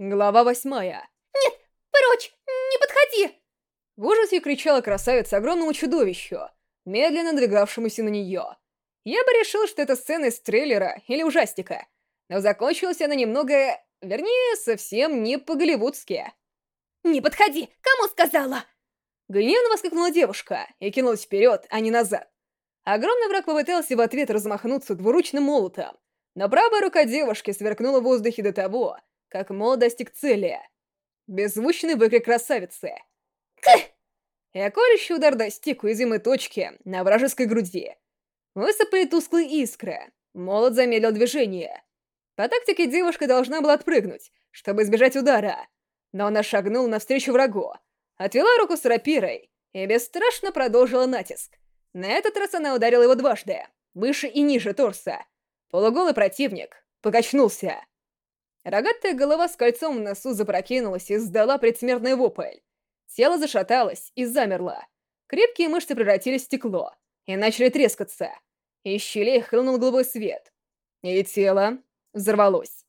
Глава восьмая. «Нет, прочь! Не подходи!» В ужасе кричала красавица огромному чудовищу, медленно двигавшемуся на нее. Я бы решил, что это сцена из трейлера или ужастика, но закончилась она немного... вернее, совсем не по-голливудски. «Не подходи! Кому сказала?» Гневно воскликнула девушка и кинулась вперед, а не назад. Огромный враг попытался в ответ размахнуться двуручным молотом, но правая рука девушки сверкнула в воздухе до того, как молот достиг цели. Беззвучный выкрик красавицы. «Кх!» И колющий удар достиг уязвимой точки на вражеской груди. Высыпали тусклые искры. Молот замедлил движение. По тактике девушка должна была отпрыгнуть, чтобы избежать удара. Но она шагнула навстречу врагу, отвела руку с рапирой и бесстрашно продолжила натиск. На этот раз она ударила его дважды, выше и ниже торса. Полуголый противник покачнулся. Рогатая голова с кольцом в носу запрокинулась и сдала предсмертный вопль. Тело зашаталось и замерло. Крепкие мышцы превратились в стекло и начали трескаться. Из щелей хлынул голубой свет. И тело взорвалось.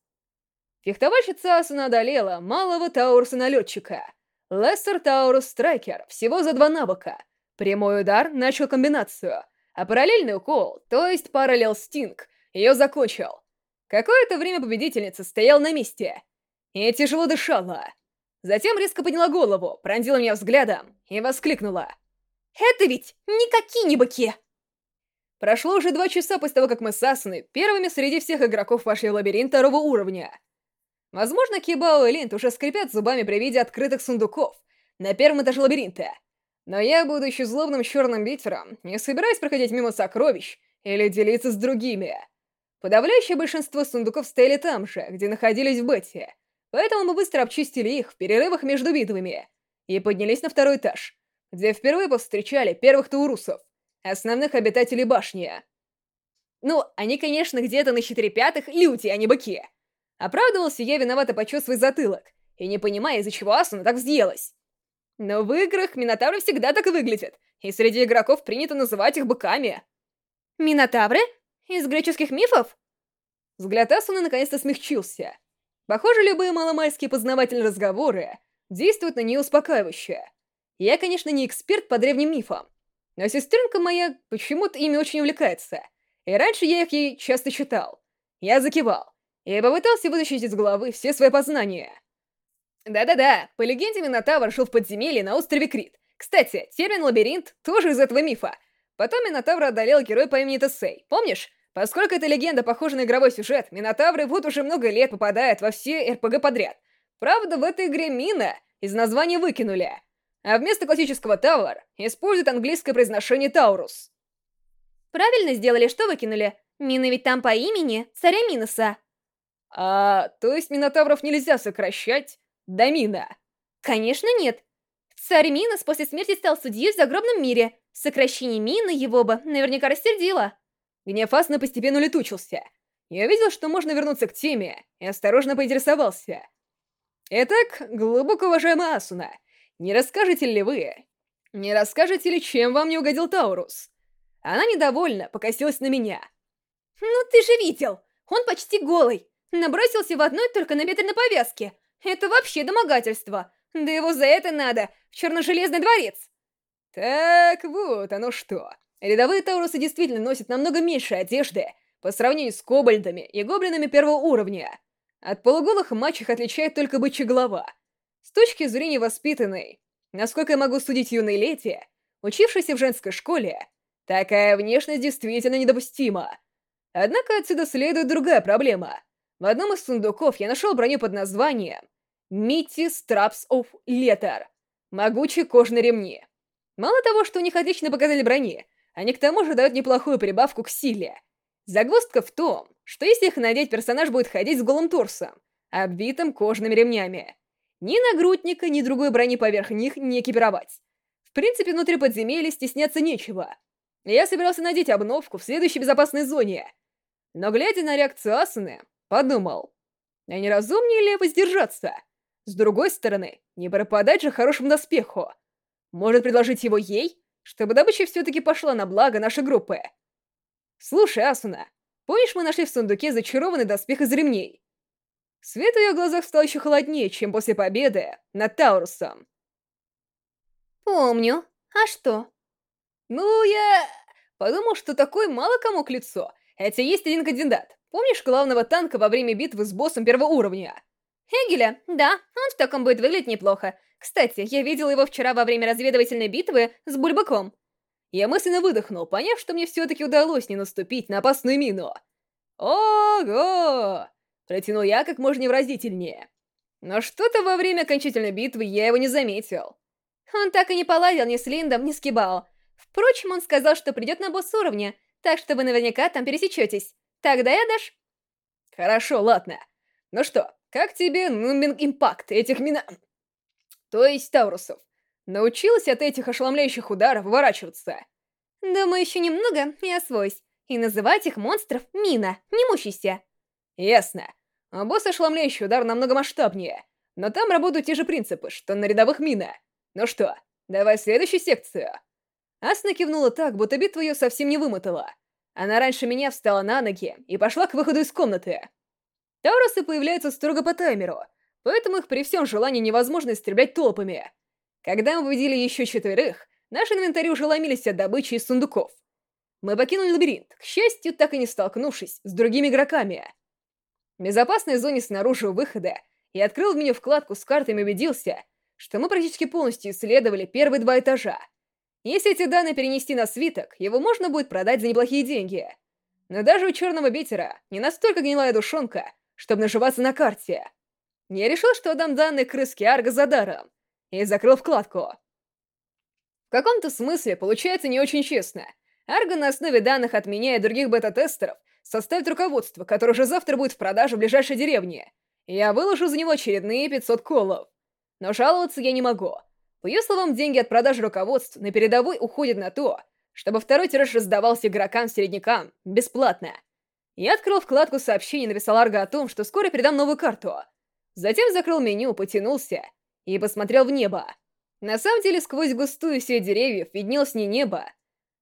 Фехтовальщица Асуна одолела малого Тауруса-налетчика. Лессер Таурус Страйкер всего за два навыка. Прямой удар начал комбинацию, а параллельный укол, то есть параллел Стинг, ее закончил. Какое-то время победительница стояла на месте и тяжело дышала. Затем резко подняла голову, пронзила меня взглядом и воскликнула. «Это ведь не какие-нибудь!» Прошло уже два часа после того, как мы с Асуной первыми среди всех игроков вошли в лабиринт второго уровня. Возможно, Кибао и Линд уже скрипят зубами при виде открытых сундуков на первом этаже лабиринта. Но я, будучи злобным черным битером, не собираюсь проходить мимо сокровищ или делиться с другими. Подавляющее большинство сундуков стояли там же, где находились в бете, поэтому мы быстро обчистили их в перерывах между битвами и поднялись на второй этаж, где впервые повстречали первых таурусов, основных обитателей башни. Ну, они, конечно, где-то на четырепятых люди, а не быки. Оправдывался я, виновато почесывая затылок, и не понимая, из-за чего Асуна так взъелась. Но в играх Минотавры всегда так выглядят, и среди игроков принято называть их быками. «Минотавры? Из греческих мифов?» Взгляд Асуны наконец-то смягчился. Похоже, любые маломальские познавательные разговоры действуют на нее успокаивающе. Я, конечно, не эксперт по древним мифам, но сестренка моя почему-то ими очень увлекается, и раньше я их ей часто читал. Я закивал, и попытался вытащить из головы все свои познания. Да-да-да, по легенде Минотавр шел в подземелье на острове Крит. Кстати, термин «лабиринт» тоже из этого мифа. Потом Минотавра одолел герой по имени Тесей, помнишь? Поскольку эта легенда похожа на игровой сюжет, Минотавры вот уже много лет попадают во все РПГ подряд. Правда, в этой игре Мина из названия выкинули. А вместо классического Тавр используют английское произношение Таурус. Правильно сделали, что выкинули. Мина ведь там по имени царя Миноса. А, то есть Минотавров нельзя сокращать до Мина? Конечно нет. Царь Минос после смерти стал судьей в загробном мире. Сокращение Мина его бы наверняка рассердило. Гнев Асны постепенно улетучился. Я видел, что можно вернуться к теме, и осторожно поинтересовался. Итак, глубоко уважаемая Асуна, не расскажете ли вы, не расскажете ли, чем вам не угодил Таурус? Она недовольна, покосилась на меня. Ну ты же видел, он почти голый. Набросился в одной только на ветреной повязке. Это вообще домогательство. Да его за это надо в черно-железный дворец. Так вот оно что. Рядовые Таурусы действительно носят намного меньше одежды по сравнению с кобальдами и гоблинами первого уровня. От полуголых мачех отличает только бычья голова. С точки зрения воспитанной, насколько я могу судить юной леди, учившейся в женской школе, такая внешность действительно недопустима. Однако отсюда следует другая проблема. В одном из сундуков я нашел броню под названием «Митти Straps of Letter» — могучие кожные ремни. Мало того, что у них отлично показали брони, они к тому же дают неплохую прибавку к силе. Загвоздка в том, что если их надеть, персонаж будет ходить с голым торсом, обвитым кожаными ремнями. Ни нагрудника, ни другой брони поверх них не экипировать. В принципе, внутри подземелья стесняться нечего. Я собирался надеть обновку в следующей безопасной зоне. Но, глядя на реакцию Асуны, подумал, а не разумнее ли воздержаться? С другой стороны, не пропадать же хорошему доспеху. Может предложить его ей, чтобы добыча все-таки пошла на благо нашей группы? Слушай, Асуна, помнишь, мы нашли в сундуке зачарованный доспех из ремней? Свет в ее глазах стал еще холоднее, чем после победы над Таурусом. «Помню. А что?» «Ну, я...» Подумал, что такой мало кому к лицу. Хотя есть один кандидат. Помнишь главного танка во время битвы с боссом первого уровня? Эгеля? Да, он в таком будет выглядеть неплохо. Кстати, я видел его вчера во время разведывательной битвы с Бульбаком. Я мысленно выдохнул, поняв, что мне все-таки удалось не наступить на опасную мину. «Ого!» — протянул я как можно невразительнее. Но что-то во время окончательной битвы я его не заметил. Он так и не поладил ни с Линдом, ни с Кибао. Впрочем, он сказал, что придет на босс уровня, так что вы наверняка там пересечетесь. Тогда я дашь. Хорошо, ладно. Ну что, как тебе Нумбинг Импакт этих мина... То есть Таурусов? Научилась от этих ошеломляющих ударов выворачиваться? Думаю, еще немного и освоюсь. И называть их монстров Мина, не мучайся. Ясно. А босс ошеломляющий удар намного масштабнее. Но там работают те же принципы, что на рядовых Мина. Ну что, давай следующую секцию. Асна кивнула так, будто битва ее совсем не вымотала. Она раньше меня встала на ноги и пошла к выходу из комнаты. Таурусы появляются строго по таймеру, поэтому их при всем желании невозможно истреблять толпами. Когда мы победили еще четверых, наши инвентари уже ломились от добычи из сундуков. Мы покинули лабиринт, к счастью, так и не столкнувшись с другими игроками. В безопасной зоне снаружи у выхода я открыл в меню вкладку с картами и убедился, что мы практически полностью исследовали первые два этажа. Если эти данные перенести на свиток, его можно будет продать за неплохие деньги. Но даже у черного битера не настолько гнилая душонка, чтобы наживаться на карте. Я решил, что отдам данные крыске Арго за даром, и закрыл вкладку. В каком-то смысле получается не очень честно. Арго на основе данных от меня и других бета-тестеров составит руководство, которое уже завтра будет в продаже в ближайшей деревне. Я выложу за него очередные 500 колов. Но жаловаться я не могу. По ее словам, деньги от продажи руководств на передовой уходят на то, чтобы второй тираж раздавался игрокам-середнякам бесплатно. Я открыл вкладку сообщений и написал Арго о том, что скоро передам новую карту. Затем закрыл меню, потянулся и посмотрел в небо. На самом деле, сквозь густую сеть деревьев виднелось не небо,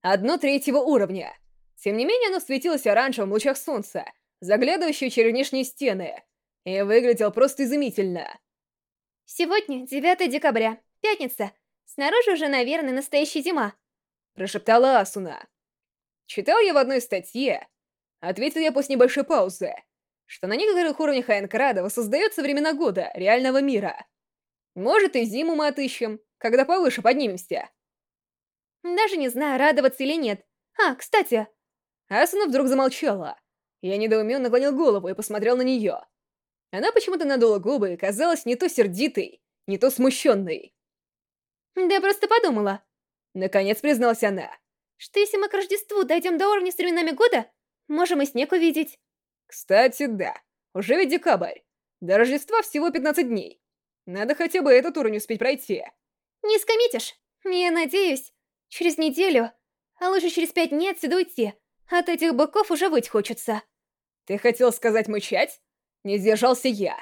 а одно третьего уровня. Тем не менее, оно светилось оранжевым в лучах солнца, заглядывающего через внешние стены, и выглядело просто изумительно. «Сегодня 9 декабря, пятница. Снаружи уже, наверное, настоящая зима», — прошептала Асуна. Читал я в одной статье, ответил я после небольшой паузы, что на некоторых уровнях Айнкрада воссоздается времена года реального мира. Может, и зиму мы отыщем, когда повыше поднимемся. Даже не знаю, радоваться или нет. А, кстати... Асуна вдруг замолчала. Я недоуменно наклонил голову и посмотрел на нее. Она почему-то надула губы и казалась не то сердитой, не то смущенной. Да я просто подумала. Наконец призналась она. Что если мы к Рождеству дойдем до уровня с временами года, можем и снег увидеть. Кстати, да. Уже ведь декабрь. До Рождества всего 15 дней. Надо хотя бы этот уровень успеть пройти. Не скометишь? Я надеюсь, через неделю, а лучше через пять дней отсюда уйти. От этих быков уже выть хочется. Ты хотел сказать мычать? Не сдержался я.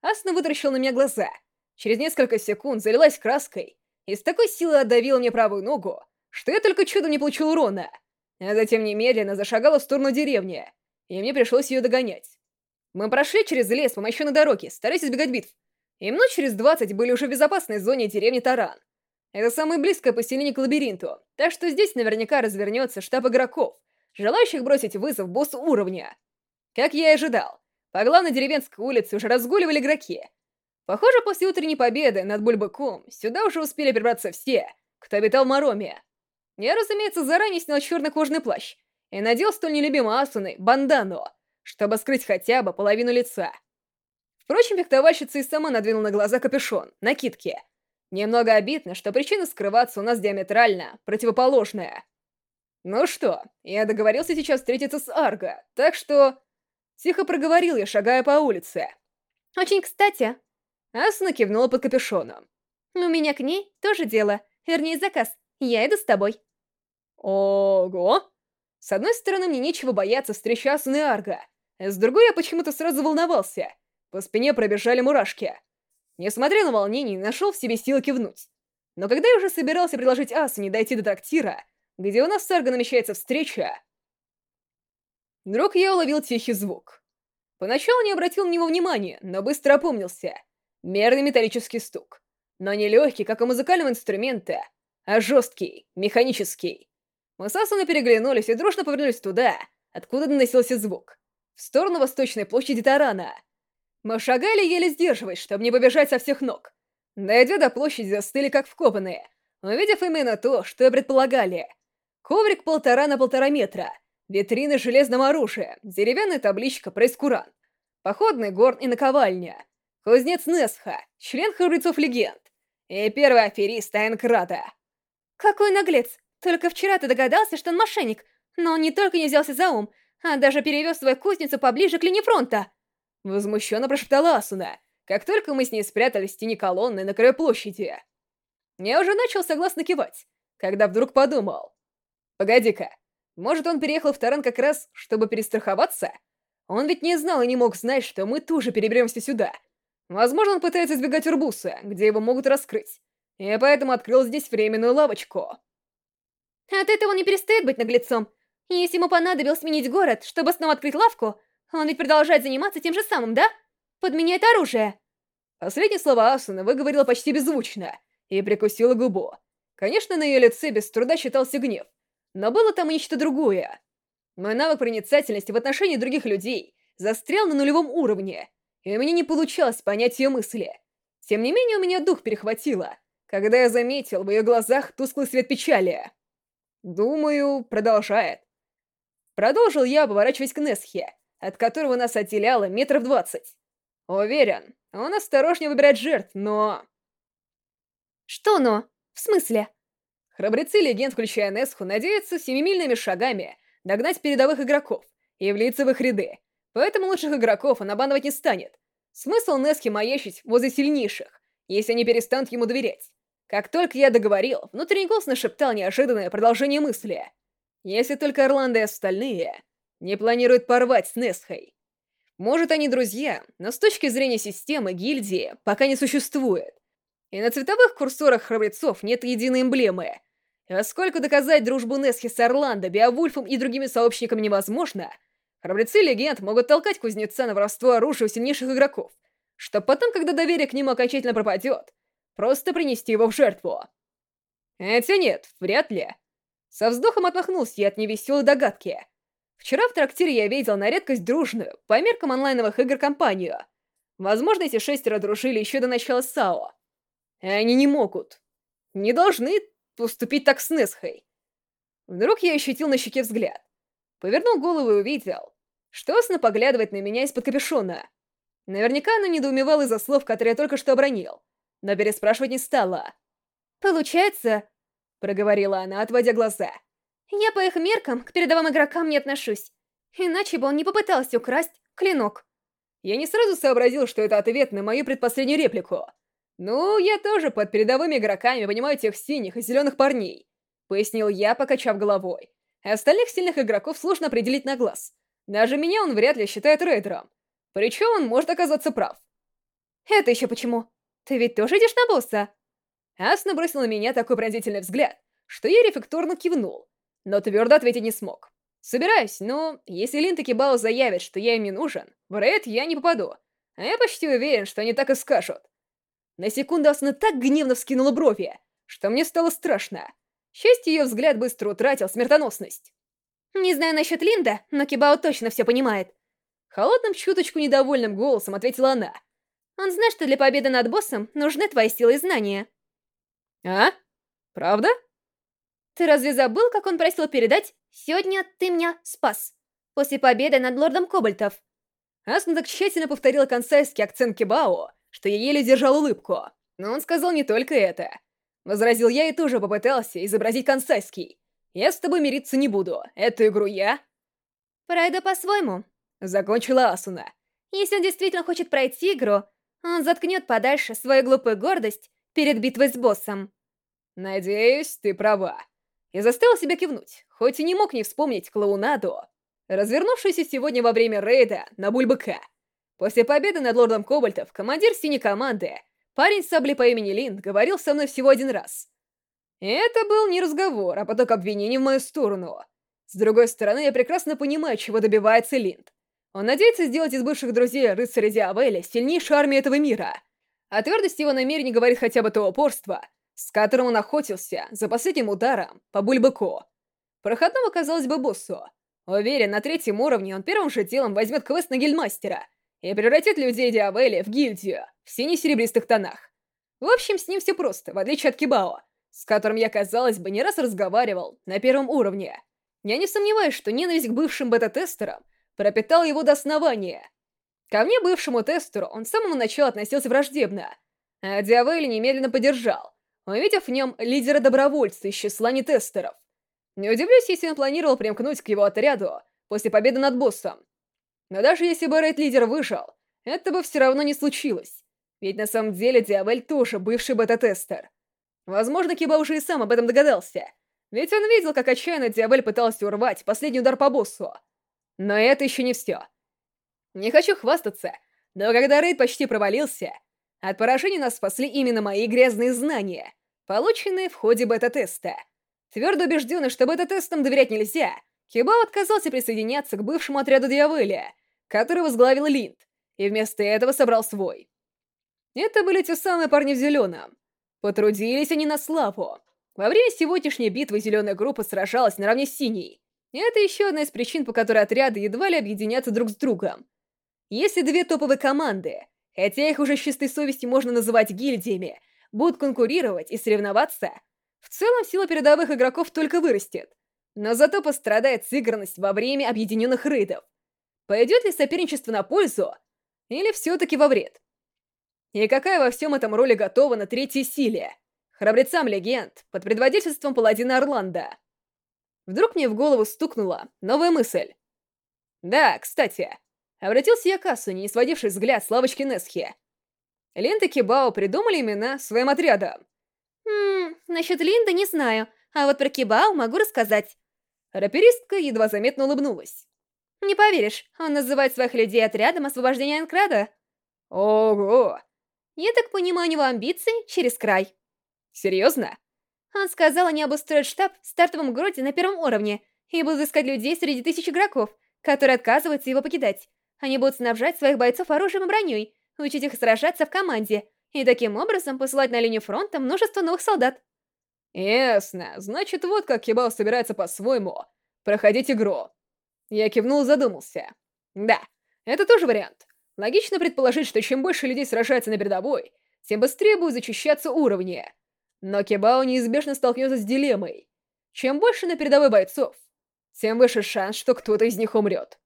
Асна вытаращил на меня глаза. Через несколько секунд залилась краской и с такой силой отдавила мне правую ногу, что я только чудом не получил урона. А затем немедленно зашагала в сторону деревни, и мне пришлось ее догонять. Мы прошли через лес по мощенной дороге, стараясь избегать битв. И минут через двадцать были уже в безопасной зоне деревни Таран. Это самое близкое поселение к лабиринту, так что здесь наверняка развернется штаб игроков, желающих бросить вызов боссу уровня. Как я и ожидал, по главной деревенской улице уже разгуливали игроки. Похоже, после утренней победы над Бульбаком сюда уже успели прибраться все, кто обитал в Мароме. Я, разумеется, заранее снял черный кожаный плащ и надел столь нелюбимый Асуной бандану, чтобы скрыть хотя бы половину лица. Впрочем, фехтовальщица и сама надвинула на глаза капюшон, накидки. Немного обидно, что причина скрываться у нас диаметрально противоположная. Ну что, я договорился сейчас встретиться с Арго, так что... Тихо проговорил я, шагая по улице. Очень кстати. Асуна кивнула под капюшоном. У меня к ней тоже дело, вернее заказ. Я иду с тобой. Ого! С одной стороны, мне нечего бояться встречи Асуны и Арго. С другой, я почему-то сразу волновался. По спине пробежали мурашки. Несмотря на волнение, нашел в себе силы кивнуть. Но когда я уже собирался предложить Асуне дойти до трактира, где у нас с Арго намечается встреча, вдруг я уловил тихий звук. Поначалу не обратил на него внимания, но быстро опомнился. Мерный металлический стук. Но не легкий, как у музыкального инструмента, а жесткий, механический. Мы с Асуной переглянулись и дружно повернулись туда, откуда доносился звук. В сторону восточной площади Тарана. Мы шагали, еле сдерживаясь, чтобы не побежать со всех ног. Дойдя до площади, застыли как вкопанные, увидев именно то, что и предполагали. Коврик полтора на полтора метра, витрины с железным оружием, деревянная табличка «Прейскурант», походный горн и наковальня, кузнец Несха, член храбрецов легенд и первый аферист Айнкрата. Какой наглец! Только вчера ты догадался, что он мошенник, но он не только не взялся за ум, а даже перевез свою кузницу поближе к линии фронта. Возмущенно прошептала Асуна, как только мы с ней спрятались в тени колонны на краю площади. Я уже начал согласно кивать, когда вдруг подумал. Погоди-ка, может он переехал в Таран как раз, чтобы перестраховаться? Он ведь не знал и не мог знать, что мы тоже переберемся сюда. Возможно, он пытается избегать Урбуса, где его могут раскрыть. И поэтому открыл здесь временную лавочку. От этого он не перестает быть наглецом. Если ему понадобилось сменить город, чтобы снова открыть лавку, он ведь продолжает заниматься тем же самым, да? Подменяет оружие. Последние слова Асуна выговорила почти беззвучно и прикусила губу. Конечно, на ее лице без труда читался гнев, но было там и нечто другое. Мой навык проницательности в отношении других людей застрял на нулевом уровне, и меня не получалось понять ее мысли. Тем не менее, у меня дух перехватило, когда я заметил в ее глазах тусклый свет печали. Думаю, продолжает. Продолжил я, поворачиваясь к Несхе, от которого нас отделяло метров двадцать. Уверен, он осторожнее выбирает жертв, но... Что но? В смысле? Храбрецы легенд, включая Несху, надеются семимильными шагами догнать передовых игроков и влиться в их ряды. Поэтому лучших игроков он обманывать не станет. Смысл Несхи маячить возле сильнейших, если они перестанут ему доверять. Как только я договорил, внутренний голос нашептал неожиданное продолжение мысли. Если только Орландо и остальные не планируют порвать с Несхой. Может, они друзья, но с точки зрения системы гильдии пока не существует. И на цветовых курсорах храбрецов нет единой эмблемы. А сколько доказать дружбу Несхи с Орландо, Беовульфом и другими сообщниками невозможно, храбрецы легенд могут толкать кузнеца на воровство оружия у сильнейших игроков, чтобы потом, когда доверие к нему окончательно пропадет, просто принести его в жертву. Хотя нет, вряд ли. Со вздохом отмахнулся я от невеселой догадки — Вчера в трактире я видел на редкость дружную, по меркам онлайновых игр, компанию. Возможно, эти шестеро дружили еще до начала САО. И они не могут. Не должны поступить так с Несхой. Вдруг я ощутил на щеке взгляд. Повернул голову и увидел, что Асна поглядывает на меня из-под капюшона. Наверняка она недоумевала из-за слов, которые я только что обронил, но переспрашивать не стала. «Получается...» — проговорила она, отводя глаза — я по их меркам к передовым игрокам не отношусь. Иначе бы он не попытался украсть клинок. Я не сразу сообразил, что это ответ на мою предпоследнюю реплику. Ну, я тоже под передовыми игроками понимаю тех синих и зеленых парней. Пояснил я, покачав головой. Остальных сильных игроков сложно определить на глаз. Даже меня он вряд ли считает рейдером. Причем он может оказаться прав. Это еще почему? Ты ведь тоже идешь на босса? Асна бросил на меня такой пронзительный взгляд, что я рефлекторно кивнул, но твердо ответить не смог. Собираюсь, но если Лин таки Бао заявит, что я им не нужен, в рейд я не попаду. А я почти уверен, что они так и скажут. На секунду Асна так гневно вскинула брови, что мне стало страшно. Счастье ее взгляд быстро утратил смертоносность. «Не знаю насчет Линда, но Кибао точно все понимает». Холодным, чуточку недовольным голосом ответила она. «Он знает, что для победы над боссом нужны твои силы и знания». «А? Правда?» Ты разве забыл, как он просил передать «Сегодня ты меня спас» после победы над лордом Кобальтов?» Асна так тщательно повторила консайский акцент Кибао, что я еле держал улыбку. Но он сказал не только это. Возразил я и тоже попытался изобразить консайский. Я с тобой мириться не буду. Эту игру я... Пройду по-своему. Закончила Асуна. Если он действительно хочет пройти игру, он заткнет подальше свою глупую гордость перед битвой с боссом. Надеюсь, ты права и заставил себя кивнуть, хоть и не мог не вспомнить клоунаду, развернувшуюся сегодня во время рейда на Бульбака. После победы над лордом Кобальтов командир синей команды, парень с саблей по имени Линд, говорил со мной всего один раз. Это был не разговор, а поток обвинений в мою сторону. С другой стороны, я прекрасно понимаю, чего добивается Линд. Он надеется сделать из бывших друзей рыцаря Диавеля сильнейшую армию этого мира. О твердости его намерений говорит хотя бы то упорство, с которым он охотился за последним ударом по Бульбаку. Проходному, казалось бы, боссу. Уверен, на третьем уровне он первым же делом возьмет квест на гильдмастера и превратит людей Диавеля в гильдию в сине-серебристых тонах. В общем, с ним все просто, в отличие от Кибао, с которым я, казалось бы, не раз разговаривал на первом уровне. Я не сомневаюсь, что ненависть к бывшим бета-тестерам пропитал его до основания. Ко мне, бывшему тестеру, он с самого начала относился враждебно, а Диавелли немедленно поддержал, увидев в нем лидера-добровольца из числа нетестеров. Не удивлюсь, если он планировал примкнуть к его отряду после победы над боссом. Но даже если бы Рейд-лидер выжил, это бы все равно не случилось. Ведь на самом деле Диавель тоже бывший бета-тестер. Возможно, Киба уже и сам об этом догадался. Ведь он видел, как отчаянно Диабель пытался урвать последний удар по боссу. Но это еще не все. Не хочу хвастаться, но когда рейд почти провалился, от поражения нас спасли именно мои грязные знания, полученные в ходе бета-теста. Твердо убежденный, что бета-тестам доверять нельзя, Кибао отказался присоединяться к бывшему отряду Диавеля, который возглавил Линд, и вместо этого собрал свой. Это были те самые парни в зеленом. Потрудились они на славу. Во время сегодняшней битвы зеленая группа сражалась наравне с синей. И это еще одна из причин, по которой отряды едва ли объединятся друг с другом. Если две топовые команды, хотя их уже с чистой совестью можно называть гильдиями, будут конкурировать и соревноваться, в целом сила передовых игроков только вырастет. Но зато пострадает сыгранность во время объединенных рейдов. Пойдет ли соперничество на пользу, или все-таки во вред? И какая во всем этом роли готова на третьей силе? Храбрецам легенд под предводительством паладина Орландо. Вдруг мне в голову стукнула новая мысль. Да, кстати, обратился я к Асу, не сводивший взгляд с лавочки Несхи. Линд и Кибао придумали имена своим отрядам. «Ммм, насчет Линда не знаю, а вот про Кибао могу рассказать». Раперистка едва заметно улыбнулась. «Не поверишь, он называет своих людей отрядом освобождения Анкрада». «Ого!» «Я так понимаю, у него амбиции через край». «Серьезно?» Он сказал, они обустроят штаб в стартовом городе на первом уровне и будут искать людей среди тысяч игроков, которые отказываются его покидать. Они будут снабжать своих бойцов оружием и броней, учить их сражаться в команде, и таким образом посылать на линию фронта множество новых солдат. Ясно. Значит, вот как Кибал собирается по-своему проходить игру. Я кивнул задумался. Да, это тоже вариант. Логично предположить, что чем больше людей сражается на передовой, тем быстрее будут зачищаться уровни. Но Кебао неизбежно столкнется с дилеммой. Чем больше на передовой бойцов, тем выше шанс, что кто-то из них умрет.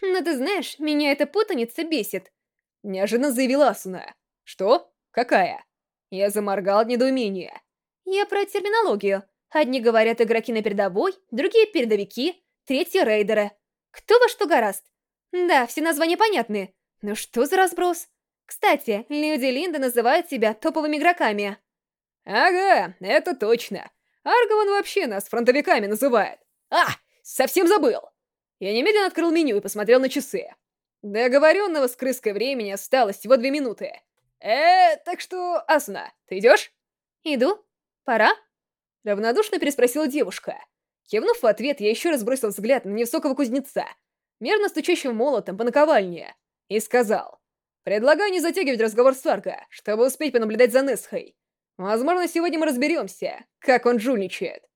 «Но ты знаешь, меня эта путаница бесит», — неожиданно заявила Асуна. «Что? Какая?» Я заморгал от недоумения. «Я про терминологию. Одни говорят игроки на передовой, другие — передовики, третьи — рейдеры. Кто во что гораст? Да, все названия понятны. Но что за разброс? Кстати, люди Линда называют себя топовыми игроками. Ага, это точно. Аргован вообще нас фронтовиками называет. А, совсем забыл. Я немедленно открыл меню и посмотрел на часы. До оговоренного с крыской времени осталось всего две минуты. Э, так что, Асуна, ты идешь? Иду. Пора? Равнодушно переспросила девушка. Кивнув в ответ, я еще раз бросил взгляд на невысокого кузнеца, мерно стучащего молотом по наковальне, и сказал. Предлагаю не затягивать разговор с Арго, чтобы успеть понаблюдать за Несхой. Возможно, сегодня мы разберемся, как он жульничает.